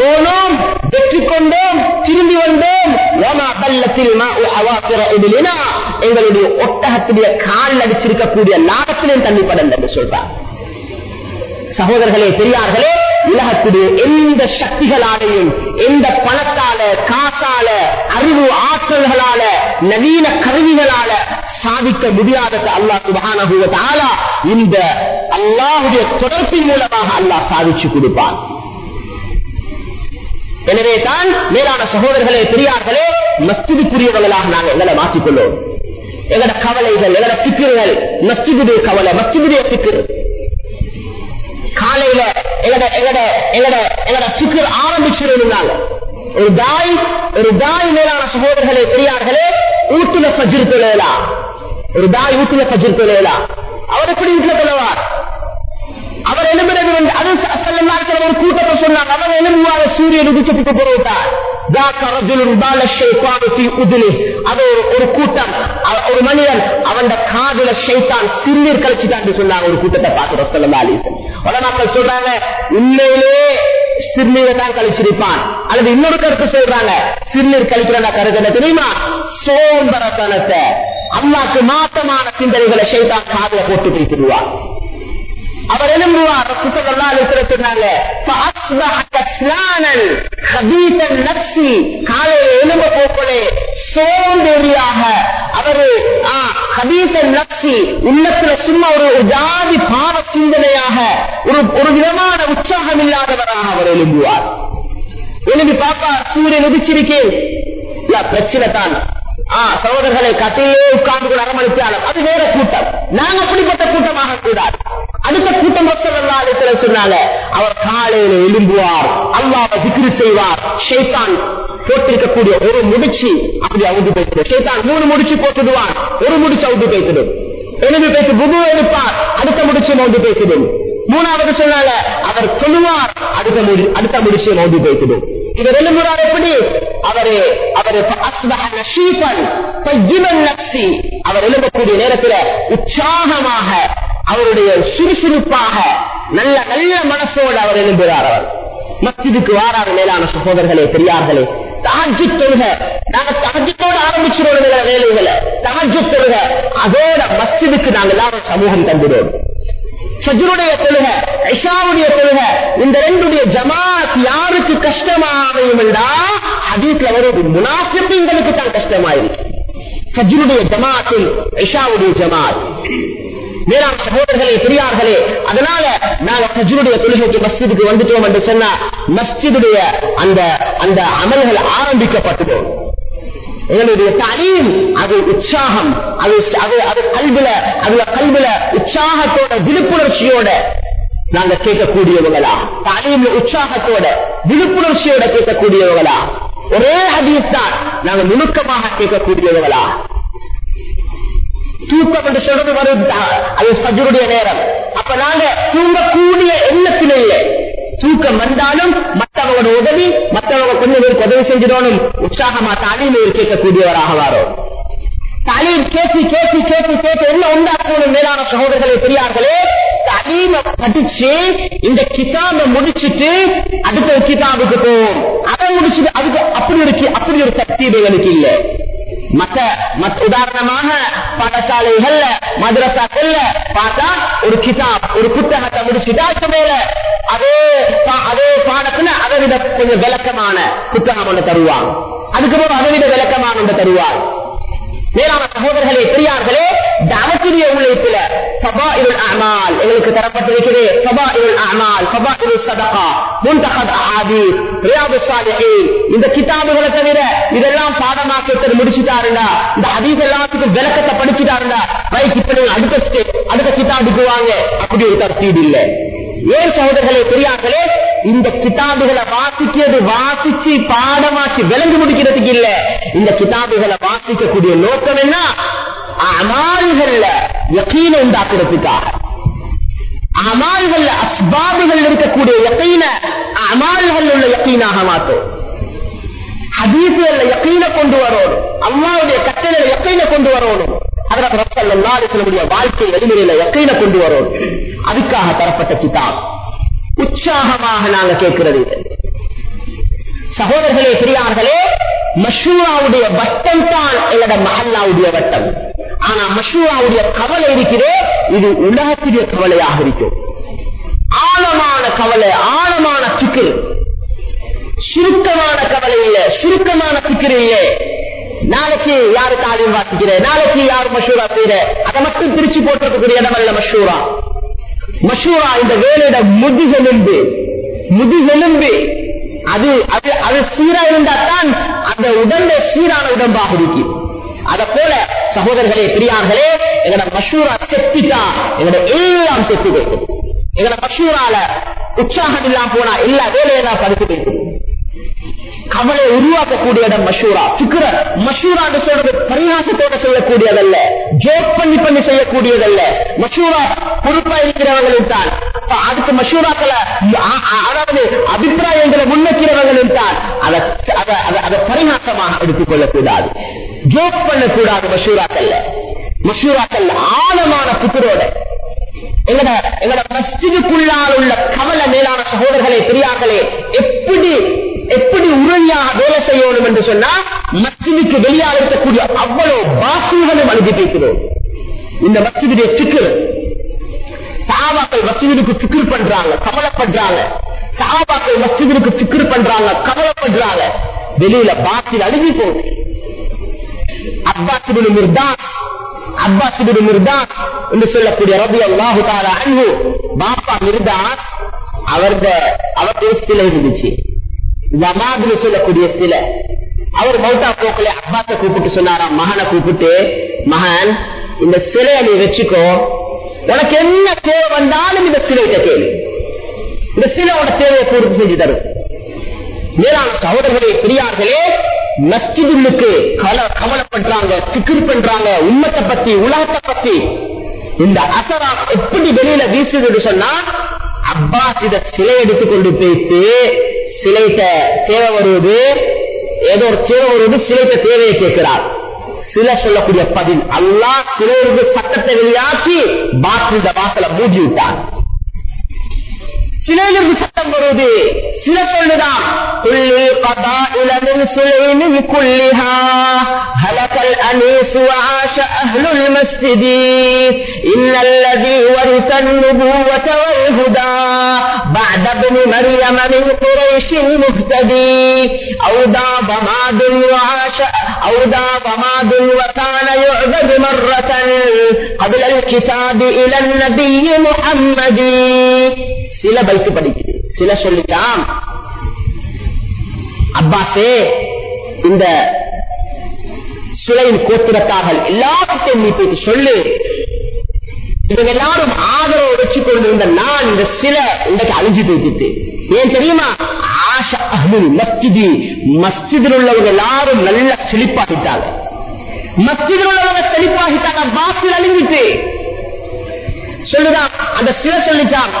போனோம் வெற்றி கொண்டோம் திரும்பி வந்தோம் எங்களுடைய ஒட்டகத்துடைய கால் அடிச்சிருக்கக்கூடிய நாளத்திலே தண்ணி படல் என்று சொல்றாங்க சகோதரர்களே பெரியார்களே உலகத்திலே எந்த சக்திகளாலையும் எந்த பணத்தால காசால அறிவு ஆற்றல்களால நவீன கருவிகளால சாதிக்க முடியாதது அல்லா சுபான இந்த அல்லாஹுடைய தொடர்பின் மூலமாக அல்லாஹ் சாதிச்சு கொடுப்பார் எனவே தான் மேலான சகோதரர்களே பெரியார்களே மஸ்திதுக்குரியவர்களாக நாங்கள் எங்களை மாற்றிக்கொள்வோம் எங்களோட கவலைகள் எங்களோட சிக்கல்கள் மஸ்திபுடைய கவலை மஸ்திபுடைய சிக்கல் காலையில எங்கட எங்கட எங்கட எங்கட சுக்கர் ஆரம்பிச்சிருந்தாங்க ஒரு தாய் ஒரு தாய் மேலான சகோதரர்களே பெரியார்களே ஊட்டுல பஜிர் தொழிலா ஒரு தாய் ஊட்டுல பஜிர் தொழிலா அவர் எப்படி வீட்டுல தொழவார்
அவர் எழும்புறது வந்து ஒரு கூட்டத்தை சொன்னார்
அவர் எழும்புவார சூரியன் உதிச்சத்துக்கு பிறகுதான் ஒரு கூட்டம் ஒரு மனிதன் அவன் காதல ஷைத்தான் சிறுநீர் சொன்னாங்க கூட்டத்தை பார்க்கிறோம் சொல்றாங்க உண்மையிலே சிறுநீரை தான் கழிச்சிருப்பான் அல்லது இன்னொரு கருத்து சொல்றாங்க சிறுநீர் கழிக்கிறதா கருத்து தெரியுமா சோம்பரத்தனத்தை அம்மாக்கு மாத்தமான சிந்தனைகளை ஷைத்தான் காதல போட்டு பிடித்துடுவான் அவர் எழும்புவார் சொன்னாங்க காலையில எலும்ப போக்களே சோம்பேறியாக அவரு நப்சி உள்ளத்துல சும்மா ஒரு ஜாதி பாவ சிந்தனையாக ஒரு ஒரு விதமான உற்சாகம் இல்லாதவராக அவர் எழும்புவார் எழுதி பாப்பா சூரியன் உதிச்சிருக்கேன் பிரச்சனை தான் சகோதரர்களை கதையே உட்கார்ந்து அரமணித்தாலும் அது வேற கூட்டம் நாங்க அப்படிப்பட்ட கூட்டமாக கூடாது அடுத்த கூட்டம் வசல்லாத சொன்னாங்க அவர் காலையில எழும்புவார் அல்லாவை திக்ரு செய்வார் ஷைத்தான் போட்டிருக்கக்கூடிய ஒரு முடிச்சு அப்படி அவுது பேசுது ஷைத்தான் மூணு முடிச்சு போட்டுடுவார் ஒரு முடிச்சு அவுது பேசிடும் எழுதி பேசி புது எடுப்பார் அடுத்த முடிச்சு மவுது பேசிடும் மூணாவது சொன்னால அவர் சொல்லுவார் அடுத்த முடி அடுத்த முடிச்சு மவுது பேசிடும் இது ரெண்டு எப்படி அவரு அவரு நப்சி அவர் எழுதக்கூடிய நேரத்தில் உற்சாகமாக அவருடைய சுறுசுறுப்பாக நல்ல நல்ல மனசோடு அவர் எழும்புகிறார் அவர் மஸ்ஜிதுக்கு வாராத மேலான சகோதரர்களே பெரியார்களே தாஜி தொழுக நாங்க தாஜித்தோடு ஆரம்பிச்சிருவோம் வேலைகளை தாஜி தொழுக அதோட மஸ்ஜிதுக்கு நாங்க எல்லாரும் சமூகம் தந்துடுவோம் சஜருடைய தொழுக ஐஷாவுடைய தொழுக இந்த ரெண்டுடைய ஜமாத் யாருக்கு கஷ்டமாவையும் என்றா ஹதீஸ்ல வருவது முனாசிப்பீங்களுக்கு தான் கஷ்டமாயிருக்கு சஜருடைய ஜமாத்தில் ஐஷாவுடைய ஜமாத் மேலாண் சகோதரர்களே பெரியார்களே அதனால நாங்க ஹஜ்ருடைய தொழுகைக்கு மஸ்ஜிதுக்கு வந்துட்டோம் என்று சொன்னா மஸ்ஜிதுடைய அந்த அந்த அமல்கள் ஆரம்பிக்கப்பட்டுட்டோம் எங்களுடைய தலீம் அது உற்சாகம் அது அது அது கல்வில அதுல கல்வில உற்சாகத்தோட விழிப்புணர்ச்சியோட நாங்க கேட்கக்கூடியவங்களா தலீம்ல உற்சாகத்தோட விழிப்புணர்ச்சியோட கேட்கக்கூடியவங்களா ஒரே ஹதீஸ் நாங்க நுணுக்கமாக கேட்கக்கூடியவங்களா தூக்கம் என்று சொல்றது வருது அது நேரம் அப்ப நாங்க தூங்கக்கூடிய எண்ணத்திலேயே தூக்கம் வந்தாலும் மற்றவங்களோட உதவி மற்றவங்க கொஞ்சம் உதவி செஞ்சிடணும் உற்சாகமா தாலீமையில் கேட்கக்கூடியவராக வாரோம் தலீம் கேட்டு கேட்டு கேட்டு கேட்டு என்ன உண்டாக்கணும் மேலான சகோதரர்களே பெரியார்களே தலீம படிச்சு இந்த கிதாப முடிச்சுட்டு அடுத்த கிதாபுக்கு போவோம் அதை முடிச்சுட்டு அதுக்கு அப்படி ஒரு அப்படி ஒரு சக்தி இவைகளுக்கு இல்லை மற்ற உதாரணமாக பாடசாலைகள்ல மதரசாக்கள்ல பார்த்தா ஒரு கிதாப் ஒரு புத்தகத்தை முடிச்சுட்டா மேல அதே அதே பாடத்துல அதை விட கொஞ்சம் விளக்கமான புத்தகம் ஒன்று தருவான் அதுக்கப்புறம் அதை விட விளக்கமான ஒன்று தருவான் மேலான சகோதரர்களே பெரியார்களே தாவத்துடைய உழைப்பில சபா இருள் அமால் எங்களுக்கு தரப்பட்டிருக்கிறேன் சபா இருள் அமால் சபா இருள் சதகா முன்தகத் ஆதி இந்த கிதாபுகளை தவிர இதெல்லாம் பாடமாக்க முடிச்சுட்டாருடா இந்த அதிக எல்லாத்துக்கும் விளக்கத்தை படிச்சுட்டாருடா ரைட் இப்ப நீங்க அடுத்த ஸ்டெப் அடுத்த கிதாபுக்கு வாங்க அப்படி ஒரு தப்சீடு இல்லை ஏன் சகோதரர்களே தெரியாதே இந்த கிதாபுகளை வாசிக்கிறது வாசிச்சு பாடமாக்கி விளங்கி முடிக்கிறதுக்கு இல்ல இந்த கிதாபுகளை வாசிக்கக்கூடிய நோக்கம் என்ன அமால்கள்ல யக்கீன உண்டாக்குறதுக்கா அமால்கள் அஸ்பாபுகள் இருக்கக்கூடிய யக்கீன அமால்கள் உள்ள யக்கீனாக மாத்தோம் ஹதீசுகள்ல யக்கீன கொண்டு வரணும் அம்மாவுடைய கட்டளை யக்கீன கொண்டு வரணும் வாழ்க்கை வழிமுறையில யக்கீன கொண்டு தரப்பட்ட உற்சாகமாக நாங்க சகோதரர்களே பெரியார்களே மஷூராவுடைய வட்டம் தான் என்னோட மஹல்லாவுடைய வட்டம் ஆனா மஷ்ரூவாவுடைய கவலை இருக்கிறே இது உலகத்துடைய கவலையாக இருக்கும் ஆழமான கவலை ஆழமான சிக்கல் சுருக்கமான கவலை இல்ல சுருக்கமான சிக்கல் இல்ல நாளைக்கு யாரு காரியம் வாசிக்கிறேன் நாளைக்கு யாரு மஷூரா செய்யற அதை மட்டும் திருச்சி போட்டிருக்கக்கூடிய இடமல்ல மஷூரா மஷூரா இந்த வேலையிட முதுகெலும்பு முதுகெலும்பு அது அது அது சீரா இருந்தால் தான் அந்த உடம்பு சீரான உடம்பாக இருக்கு அத போல சகோதரர்களே பெரியார்களே எங்களோட மஷூரா செத்துட்டா எங்களோட எல்லாம் செத்து எங்களோட மஷூரால உற்சாகம் இல்லாம போனா எல்லா வேலையெல்லாம் படுத்து போயிட்டு கவலை உருவாக்கக்கூடிய இடம் மஷூரா சுக்கர மஷூரா சொல்றது பரிகாசத்தோட சொல்லக்கூடியதல்ல ஜோக் பண்ணி பண்ணி செய்யக்கூடியதல்ல மஷூரா பொறுப்பா இருக்கிறவர்கள் தான் அதுக்கு மஷூராக்களை அதாவது அபிப்பிராயங்களை முன்வைக்கிறவர்கள் தான் அதை பரிகாசமாக எடுத்துக் கொள்ளக்கூடாது ஜோக் பண்ணக்கூடாது மஷூராக்கல்ல மஷூராக்கல்ல ஆழமான புத்தரோட எங்கட மஸ்ஜிதுக்குள்ளால் உள்ள கவல மேலான சகோதரர்களே பெரியார்களே எப்படி எப்படி உறுதியாக வேலை செய்யணும் என்று சொன்னா மஸ்ஜிதுக்கு வெளியாக இருக்கக்கூடிய அவ்வளவு பாசிகளும் அனுப்பிட்டிருக்கிறோம் இந்த மஸ்ஜிதுடைய சிக்கல் சாபாக்கள் மஸ்ஜிதுக்கு சிக்கல் பண்றாங்க கவலைப்படுறாங்க சாபாக்கள் மஸ்ஜிதுக்கு சிக்கல் பண்றாங்க கவலைப்படுறாங்க வெளியில பாத்தில் அழுகி போகுது அப்பாசிபின் மிர்தான் அப்பாசிபின் மிர்தான் என்று சொல்லக்கூடிய ரபி அல்லாஹு தாரா அன்பு பாப்பா மிர்தான் அவர்த அவருடைய சிலை இருந்துச்சு ஜமாதுன்னு சொல்லக்கூடிய சிலை அவர் மௌத்தா போக்கல அப்பாச கூப்பிட்டு சொன்னாராம் மகனை கூப்பிட்டு மகன் இந்த சிலையை நீ வச்சுக்கோ உனக்கு என்ன தேவை வந்தாலும் இந்த சிலைகிட்ட கேள்வி இந்த சிலையோட தேவையை பூர்த்தி செஞ்சு தரும் மேலான சகோதரர்களே பெரியார்களே மஸ்ஜிதுக்கு கல கவலை பண்றாங்க சிக்கிர் பண்றாங்க உண்மத்தை பத்தி உலகத்தை பத்தி இந்த அசரா எப்படி வெளியில வீசுது சொன்னா அப்பாஸ் இத சிலை எடுத்துக்கொண்டு கொண்டு போயிட்டு தேவை வருவது ஏதோ ஒரு தேவை வருவது சிலைட்ட தேவையை கேட்கிறார் சில சொல்லக்கூடிய பதில் அல்லா சிலை சட்டத்தை வெளியாக்கி பாத்திரித வாசலை மூடி விட்டான் சிலையிலிருந்து சட்டம் வருது சில சொல்லுதான் كل قبائل من سليم كلها هلك الأنيس وعاش أهل المسجد إن الذي ورث النبوة والهدى بعد ابن مريم من قريش المهتدي أودى ضماد وعاش أودى ضماد وكان يعبد مرة قبل الكتاب إلى النبي محمد வைத்து படிக்குது சில சொல்லிட்டாம் அப்பாசே இந்த சுலையின் கோத்திரத்தார்கள் எல்லாத்தையும் நீ போய் சொல்லு இவங்க எல்லாரும் ஆதரவு வச்சு கொண்டிருந்த நான் இந்த சில இன்றைக்கு அழிஞ்சு போயிட்டு ஏன் தெரியுமா ஆஷா மஸ்ஜிதி மஸ்ஜிதில் உள்ளவங்க எல்லாரும் நல்ல செழிப்பாகிட்டாங்க மஸ்ஜிதில் உள்ளவங்க செழிப்பாகிட்டாங்க வாசல் அழிஞ்சிட்டு சொல்லுதான் அந்த சில சொல்லிச்சான்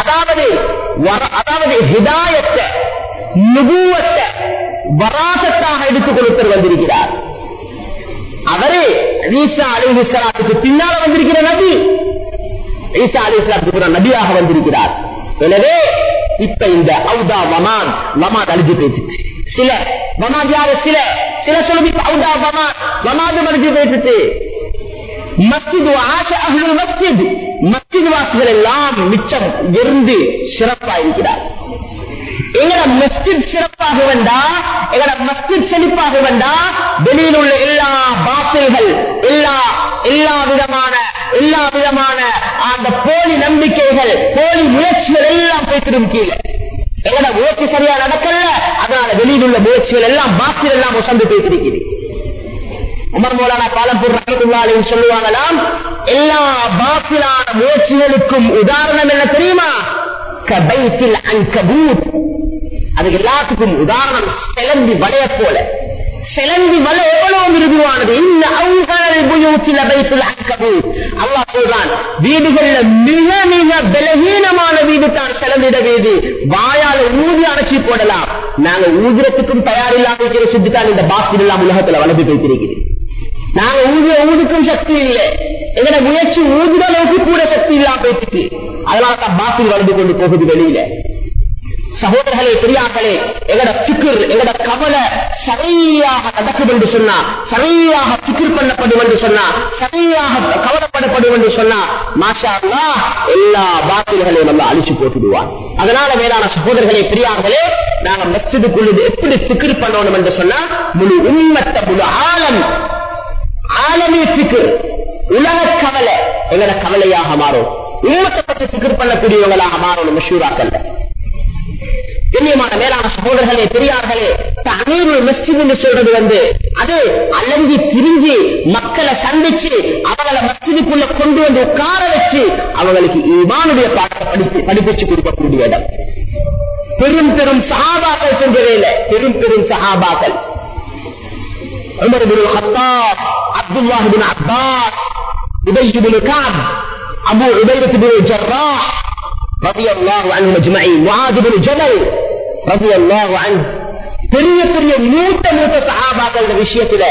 அதாவது அதாவது ஹிதாயத்தை வராசத்தாக எடுத்துக் கொடுத்தர் வந்திருக்கிறார் அவரே ஈசா அலிஸ்லாத்துக்கு பின்னால் வந்திருக்கிற நபி ஈசா அலிஸ்லாத்துக்கு நபியாக வந்திருக்கிறார் எனவே இப்ப இந்த அவுதா மமான் வமான் அழிஞ்சு பேசிட்டு சில வமான் யாரு சில சில சொல்லி அவுதா வமான் வமாது அழிஞ்சு பேசிட்டு மஸ்ஜித் ஆசை அகல் மஸ்ஜித் மஸ்ஜித் வாசிகள் எல்லாம் மிச்சம் இருந்து சிறப்பா இருக்கிறார் எங்கட மஸ்ஜித் சிறப்பாக வேண்டா எங்கட மஸ்ஜித் செழிப்பாக வேண்டா வெளியில் உள்ள எல்லா பாத்தில்கள் எல்லா எல்லா விதமான எல்லா விதமான அந்த போலி நம்பிக்கைகள் போலி முயற்சிகள் எல்லாம் போய்த்திடும் கீழே
எங்கட முயற்சி சரியா நடக்கல
அதனால வெளியில் உள்ள முயற்சிகள் எல்லாம் பாத்தியில் எல்லாம் உசந்து போய்த்திருக்கிறேன் உமர் மோலானா பாலப்பூர் ரஹமத்துல்லாலே சொல்லுவாங்களாம் எல்லா பாசிலான முயற்சிகளுக்கும் உதாரணம் என்ன தெரியுமா கபைத்தில் அங்கபூத் அது எல்லாத்துக்கும் உதாரணம் செலந்தி வளைய போல செலந்தி வலை எவ்வளவு மிருதுவானது இந்த அல்லா சொல்றான் வீடுகள்ல மிக மிக பலகீனமான வீடு தான் செலந்திட வீடு வாயால ஊதி அணைச்சி போடலாம் நாங்க ஊதிரத்துக்கும் தயாரில்லாமல் இருக்கிற சுத்தித்தான் இந்த பாஸ்கெட் உலகத்தில் உலகத்துல வளர்ந்து போய்த்திருக்கிறேன் நாங்க ஊதிய ஊதுக்கும் சக்தி இல்லை எங்களை முயற்சி ஊதுற அளவுக்கு கூட சக்தி இல்லாம போயிட்டு அதனாலதான் பாத்தில் வளர்ந்து கொண்டு போகுது வெளியில சகோதரர்களே பெரியார்களே எங்கட சுக்கர் எங்கட கவலை சரியாக நடக்கும் என்று சொன்னா சரியாக சுக்கர் பண்ணப்படும் என்று சொன்னா சரியாக கவலைப்படப்படும் என்று சொன்னா மாஷா எல்லா பாத்தில்களையும் நல்லா அழிச்சு போட்டுடுவான் அதனால மேலான சகோதரர்களே பெரியார்களே நாங்க கொள்ளுது எப்படி சுக்கர் பண்ணணும் என்று சொன்னா முழு உண்மத்தை முழு ஆழம் ஆலமியத்துக்கு உலக கவலை எங்கட கவலையாக மாறும் உலகத்தை பற்றி சிக்கர் பண்ணக்கூடியவங்களாக மாறும் மஷூராக்கல்ல கண்ணியமான மேலான சகோதரர்களே பெரியார்களே தமிழ் மஸ்ஜித் என்று சொல்றது வந்து அது அலங்கி திரிஞ்சு மக்களை சந்திச்சு அவங்கள மஸ்ஜிதுக்குள்ள கொண்டு வந்து உட்கார வச்சு அவங்களுக்கு இவானுடைய பாடத்தை படித்து படிப்பிச்சு கொடுக்கக்கூடிய இடம் பெரும் பெரும் சகாபாக்கள் செஞ்சதே இல்லை பெரும் பெரும் சகாபாக்கள் Umar bin Khattab Abdullah bin விஷயத்துல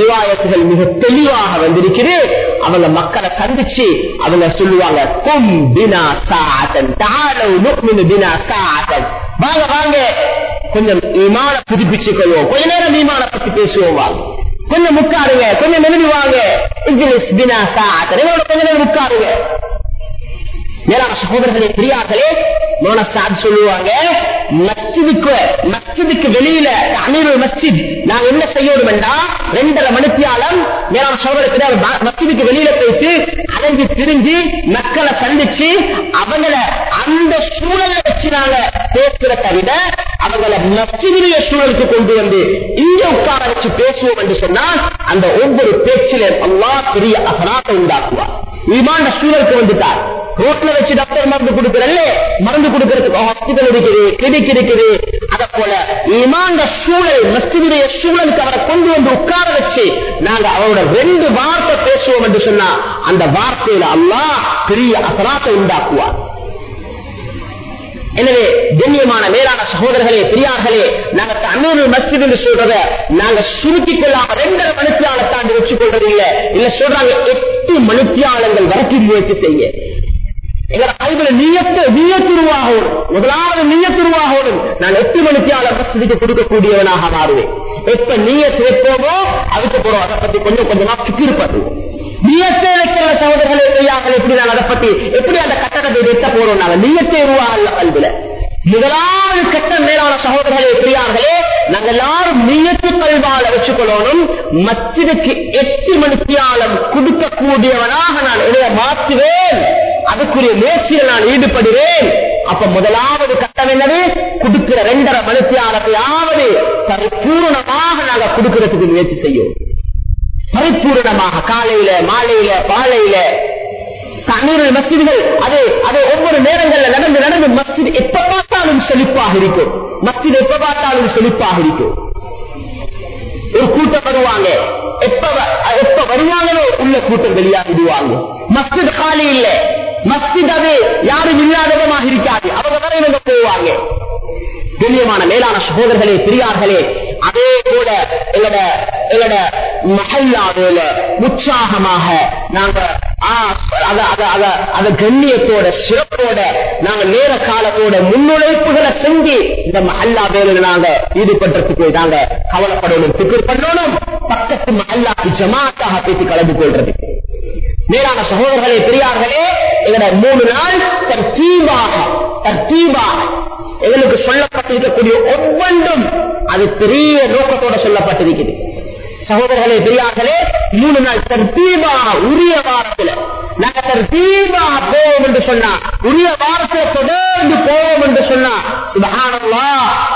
ரிவாயத்துகள் மிக தெளிவாக வந்திருக்குது அவங்க மக்களை சந்திச்சு அவங்க சொல்லுவாங்க கும் பினா சாத்தன் தாழ வாங்க வாங்க கொஞ்சம் ஈமான புதுப்பிச்சு கொள்வோம் கொஞ்ச நேரம் ஈமான பத்தி பேசுவோம் கொஞ்சம் உட்காருங்க கொஞ்சம் எழுதி வாங்க கொஞ்ச நேரம் உட்காருங்க மேலான சகோதரர்களே பெரியார்களே மோனசாத் சொல்லுவாங்க மஸ்ஜிதுக்கு மஸ்ஜிதுக்கு வெளியில அமீர் மஸ்ஜித் நாங்க என்ன செய்யணும் என்றா ரெண்டரை மணித்தியாலம் மேலான சகோதரத்தில் மஸ்ஜிதுக்கு வெளியில போயிட்டு அலைஞ்சு திரிஞ்சு மக்களை சந்திச்சு அவங்கள அந்த சூழலை வச்சு நாங்க பேசுற தவிர அவங்களை மஸ்ஜிதுடைய சூழலுக்கு கொண்டு வந்து இங்க உட்கார வச்சு பேசுவோம் என்று சொன்னா அந்த ஒவ்வொரு பேச்சிலும் அல்லா பெரிய அபராதம் உண்டாக்குவார் விமான சூழலுக்கு வந்துட்டார் ரோட்ல வச்சு டாக்டர் மருந்து கொடுக்கறல்ல மருந்து கொடுக்கிறதுக்கு ஹாஸ்பிட்டல் இருக்குது கிளினிக் இருக்குது அத போல இமாந்த சூழல் மஸ்தியுடைய சூழலுக்கு அவரை கொண்டு வந்து உட்கார வச்சு நாங்க அவரோட ரெண்டு வார்த்தை பேசுவோம் என்று சொன்னா அந்த வார்த்தையில அல்லா பெரிய அசராத்தை உண்டாக்குவார் எனவே கண்ணியமான மேலான சகோதரர்களே பெரியார்களே நாங்க அன்னூறு மஸ்ஜித் என்று சொல்றத நாங்க சுருக்கிக் கொள்ளாம ரெண்டரை மணித்தியால தாண்டி வச்சு கொள்றது இல்ல இல்ல சொல்றாங்க எட்டு மணித்தியாலங்கள் வரைக்கும் முயற்சி செய்ய எங்கள் நீயத்து நீயத்துருவாகோடும் முதலாவது நீயத்துருவாகோடும் நான் எட்டு மணிக்கு அளவு மசிதிக்கு கொடுக்கக்கூடியவனாக மாறுவேன் எப்ப நீய சேர்ப்போமோ அதுக்கு போறோம் அதை பத்தி கொஞ்சம் கொஞ்சமா சிக்கிருப்பது நீயத்தை வைக்கிற சகோதரர்களே செய்யாமல் எப்படி நான் அதை பத்தி எப்படி அந்த கட்டடத்தை வைக்க போறோம் நாங்கள் நீயத்தை உருவாகல அன்புல முதலாவது கட்ட மேலான சகோதரர்களை பெரியார்களே நாங்கள் எல்லாரும் நீயத்து கல்வால வச்சுக்கொள்ளணும் மற்றதுக்கு எட்டு மணித்தியாலம் கொடுக்கக்கூடியவனாக நான் இடைய மாற்றுவேன் அதுக்குரிய முயற்சியில் நான் ஈடுபடுகிறேன் அப்ப முதலாவது கட்டம் என்னது கொடுக்கிற ரெண்டரை மனுஷியாளர்களாவது பரிபூர்ணமாக நாங்க கொடுக்கிறதுக்கு முயற்சி செய்யும் பரிபூர்ணமாக காலையில மாலையில பாலையில தண்ணீரில் மசிதிகள் அது அது ஒவ்வொரு நேரங்கள்ல நடந்து நடந்து மசித் எப்ப பார்த்தாலும் செழிப்பாக இருக்கும் மசித் எப்ப பார்த்தாலும் செழிப்பாக இருக்கும் ஒரு கூட்டம் வருவாங்க எப்ப எப்ப வருவாங்களோ உள்ள கூட்டம் வெளியாகிடுவாங்க விடுவாங்க காலி இல்லை மஸ்ஜித் அது யாரும் இல்லாததமாக இருக்காது அவங்க வரை இவங்க போவாங்க துல்லியமான மேலான சகோதரர்களே பெரியார்களே அதே போல எங்களோட எங்களோட போல உற்சாகமாக நாங்க அத கண்ணியத்தோட சிறப்போட நாங்க நேர காலத்தோட முன்னுழைப்புகளை செஞ்சு இந்த மகல்லா வேலையில நாங்க ஈடுபடுறதுக்கு நாங்க கவலைப்படணும் திக்கு பண்ணணும் பக்கத்து மஹல்லாக்கு ஜமாத்தாக பேசி கலந்து கொள்றதுக்கு மேலான சகோதரர்களே பெரியார்களே எங்களை மூணு நாள் தர்த்தீவாக தர்த்தீவாக எங்களுக்கு சொல்லப்பட்டிருக்கக்கூடிய ஒவ்வொன்றும் அது பெரிய நோக்கத்தோட சொல்லப்பட்டிருக்கிறது சகோதரர்களே பெரியார்களே மூணு நாள் தர்த்தீவா உரிய வாரத்துல நாங்க தர்த்தீவா போவோம் என்று சொன்னா உரிய வாரத்தை தொடர்ந்து போவோம் என்று சொன்னா சுபகானம்லா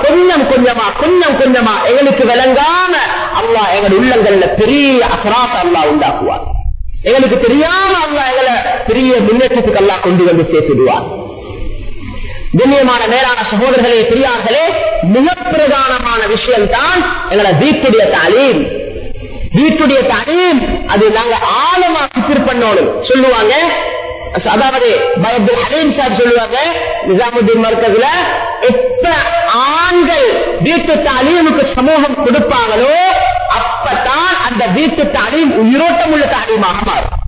கொஞ்சம் கொஞ்சமா கொஞ்சம் கொஞ்சமா எங்களுக்கு விளங்காம அல்லா எங்களுடைய உள்ளங்கள்ல பெரிய அசராச அல்லா உண்டாக்குவார் தெரியாம அல்லா எங்களை பெரிய முன்னேற்றத்துக்கு அல்லா கொண்டு வந்து சேர்த்துடுவார் கண்ணியமான மேலான சகோதரர்களே பெரியார்களே மிக பிரதானமான விஷயம் தான் எங்களை வீட்டுடைய தாலீம் வீட்டுடைய தாலீம் அது நாங்க ஆழமா சித்திர பண்ணணும் சொல்லுவாங்க அதாவது பயபுல் ஹலீம் சார் சொல்லுவாங்க நிசாமுதீன் மர்க்கதுல எத்த ஆண்கள் வீட்டு தாலீமுக்கு சமூகம் கொடுப்பாங்களோ அப்பதான் அந்த வீட்டு தாலீம் உயிரோட்டம் உள்ள தாலீமாக மாறும்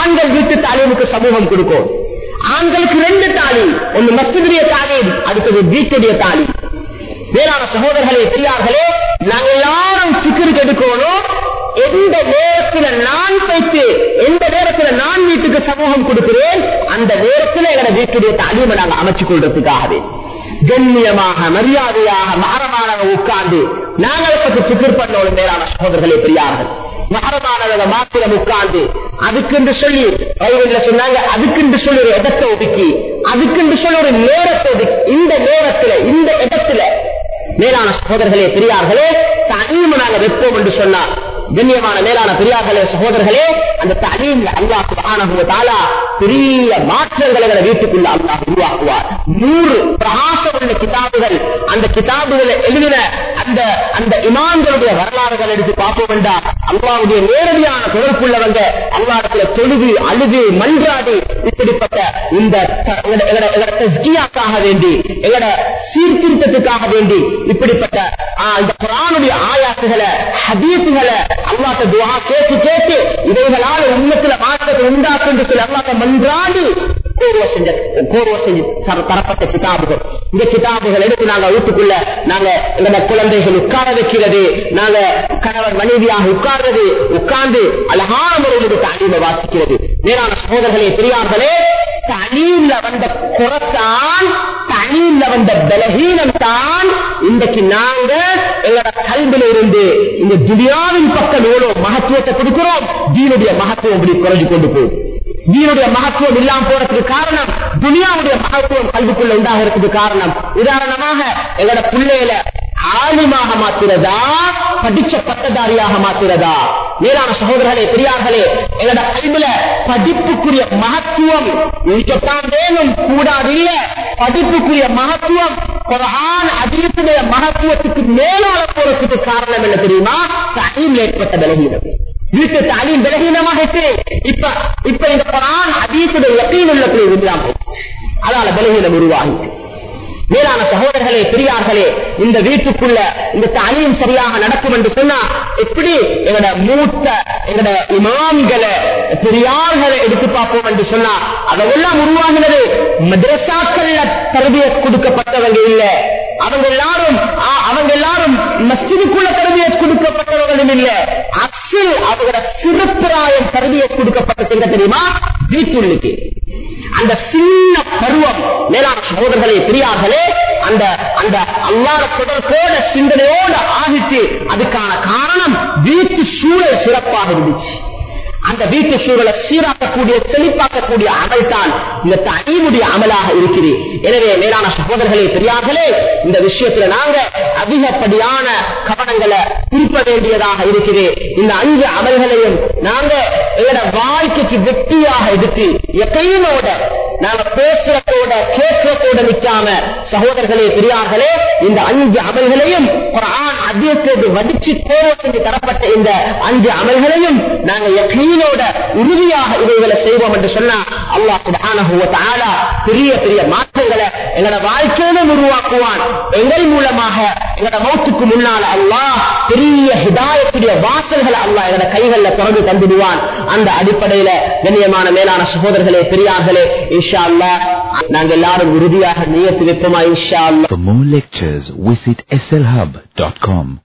ஆண்கள் வீட்டு தாலீமுக்கு சமூகம் கொடுக்கும் ஆண்களுக்கு ரெண்டு தாலி ஒண்ணு மஸ்தியுடைய தாலீம் அடுத்தது வீட்டுடைய தாலி வேளாண் சகோதரர்களே பெரியார்களே நாங்கள் எல்லாரும் சிக்கரு கெடுக்கணும் எந்த நேரத்தில் நான் பைத்து எந்த நேரத்தில் நான் வீட்டுக்கு சமூகம் கொடுக்கிறேன் அந்த நேரத்தில் எங்களை வீட்டுடைய தாலீமை நாங்கள் அமைச்சு கொள்றதுக்காகவே கண்ணியமாக மரியாதையாக மாறமாறாக உட்கார்ந்து நாங்கள் பற்றி சிக்கர் பண்ணோம் மேலான சகோதரர்களே பெரியார்கள் மகரமானவரை மாத்திரம் உட்கார்ந்து அதுக்குன்னு சொல்லி ரயில்வேல சொன்னாங்க அதுக்குன்னு சொல்லி ஒரு இடத்தை ஒதுக்கி அதுக்குன்னு சொல்லி ஒரு நேரத்தை ஒதுக்கி இந்த நேரத்துல இந்த இடத்துல மேலான சகோதரர்களே பெரியார்களே தனிமனாக வைப்போம் என்று சொன்னார் கண்ணியமான மேலான பெரியார்களே சகோதரர்களே அந்த தலீம் அல்லாஹு தாலா பெரிய மாற்றங்களை வீட்டுக்குள்ள அல்லாஹ் உருவாக்குவார் நூறு பிரகாசம் உள்ள கிதாபுகள் அந்த கிதாபுகளை எழுதின அந்த அந்த இமான்களுடைய வரலாறுகள் எடுத்து பார்ப்போம் என்றா அல்லாவுடைய நேரடியான தொடர்புள்ளவங்க அல்லாடத்துல தொழுது அழுது மன்றாடி இப்படிப்பட்ட இந்த வேண்டி எங்களோட சீர்திருத்தத்துக்காக வேண்டி இப்படிப்பட்ட இந்த குரானுடைய ஆயாசுகளை ஹதீசுகளை அல்லாட்ட துவா கேட்டு கேட்டு உள்ளத்துல மாற்றத்தை உண்டாக்கும் சொல்லி மன்றாண்டு நாங்க குழந்தைகள் உட்கார வைக்கிறது நாங்க உட்கார்றது உட்கார்ந்து வாசிக்கிறது நேரான வந்த வந்த தான் எங்களோட கல்வில இருந்து இந்த துனியாவின் பக்கம் எவ்வளவு மகத்துவத்தை கொடுக்கிறோம் தீனுடைய மகத்துவம் இப்படி குறைஞ்சு கொண்டு போகும் தீனுடைய மகத்துவம் இல்லாம போறதுக்கு காரணம் துனியாவுடைய மகத்துவம் கல்விக்குள்ள உண்டாக இருக்கிறது காரணம் உதாரணமாக எங்களோட பிள்ளையில ஆலிமாக மாத்திரதா படிச்ச பட்டதாரியாக மாத்திரதா மேலான சகோதரர்களே பெரியார்களே என்னோட கைவில படிப்புக்குரிய மகத்துவம் இருக்கத்தான் வேணும் கூடாதில்ல படிப்புக்குரிய மகத்துவம் குரான் மகத்துவத்துக்கு மேலான போறதுக்கு காரணம் என்ன தெரியுமா தனியில் ஏற்பட்ட விலகினது வீட்டு தாலிம் விலகீனமாக இப்ப இப்ப இந்த பிரான் அதீசுடைய எத்தையும் அதனால விலகீனம் உருவாகிட்டு மேலான சகோதரர்களே பெரியார்களே இந்த வீட்டுக்குள்ள இந்த தாலியும் சரியாக நடக்கும் என்று சொன்னா எப்படி எங்கட மூத்த எங்கட இமாம்களை பெரியார்களை எடுத்து பார்ப்போம் என்று சொன்னா அதெல்லாம் உருவாகினது மதரசாக்கள்ல தருவிய கொடுக்கப்பட்டவங்க இல்ல அவங்க எல்லாரும் அவங்க எல்லாரும் மசிதுக்குள்ள தருவிய கொடுக்கப்பட்டவர்களும் இல்ல அசில் அவங்களோட சிறுப்பிராயம் தருவிய கொடுக்கப்பட்ட தெரியுமா வீட்டுள்ளுக்கு அந்த சின்ன பருவம் மேலான சகோதரர்களே பெரியார்களே அந்த அந்த அல்லாத தொடர்போட சிந்தனையோடு ஆகிட்டு அதுக்கான காரணம் வீட்டு சூழல் சிறப்பாக இருந்துச்சு அந்த வீட்டு சூழலை சீராக்கக்கூடிய செழிப்பாக்கக்கூடிய அமல் தான் இந்த தனியுடைய அமலாக இருக்கிறது எனவே மேலான சகோதரர்களே பெரியார்களே இந்த விஷயத்துல நாங்க அதிகப்படியான கவனங்களை திருப்ப வேண்டியதாக இருக்குது இந்த அஞ்சு அமல்களையும் நாங்க எங்களோட வாழ்க்கைக்கு வெற்றியாக எடுத்து எப்பயுமோட நாம பேசுறதோட கேட்கிறதோட நிற்காம சகோதரர்களே பெரியார்களே இந்த அஞ்சு அமல்களையும் வடிச்சு தேர்வு தரப்பட்ட இந்த அஞ்சு அமல்களையும் நாங்கள் யக்கீனோட உறுதியாக இவைகளை செய்வோம் என்று சொன்னா அல்லாஹ் பெரிய பெரிய மாற்றங்களை எங்களோட வாழ்க்கையிலும் உருவாக்குவான் எங்கள் மூலமாக எங்களோட மௌத்துக்கு முன்னால் அல்லாஹ் பெரிய ஹிதாயத்துடைய வாசல்களை அல்லாஹ் எங்களோட கைகளில் தொடர்ந்து தந்துடுவான் அந்த அடிப்படையில கண்ணியமான மேலான சகோதரர்களே பெரியார்களே இன்ஷா அல்லா நாங்கள் எல்லாரும் உறுதியாக நியத்து வைப்போமா இன்ஷா அல்லா For
more lectures visit slhub.com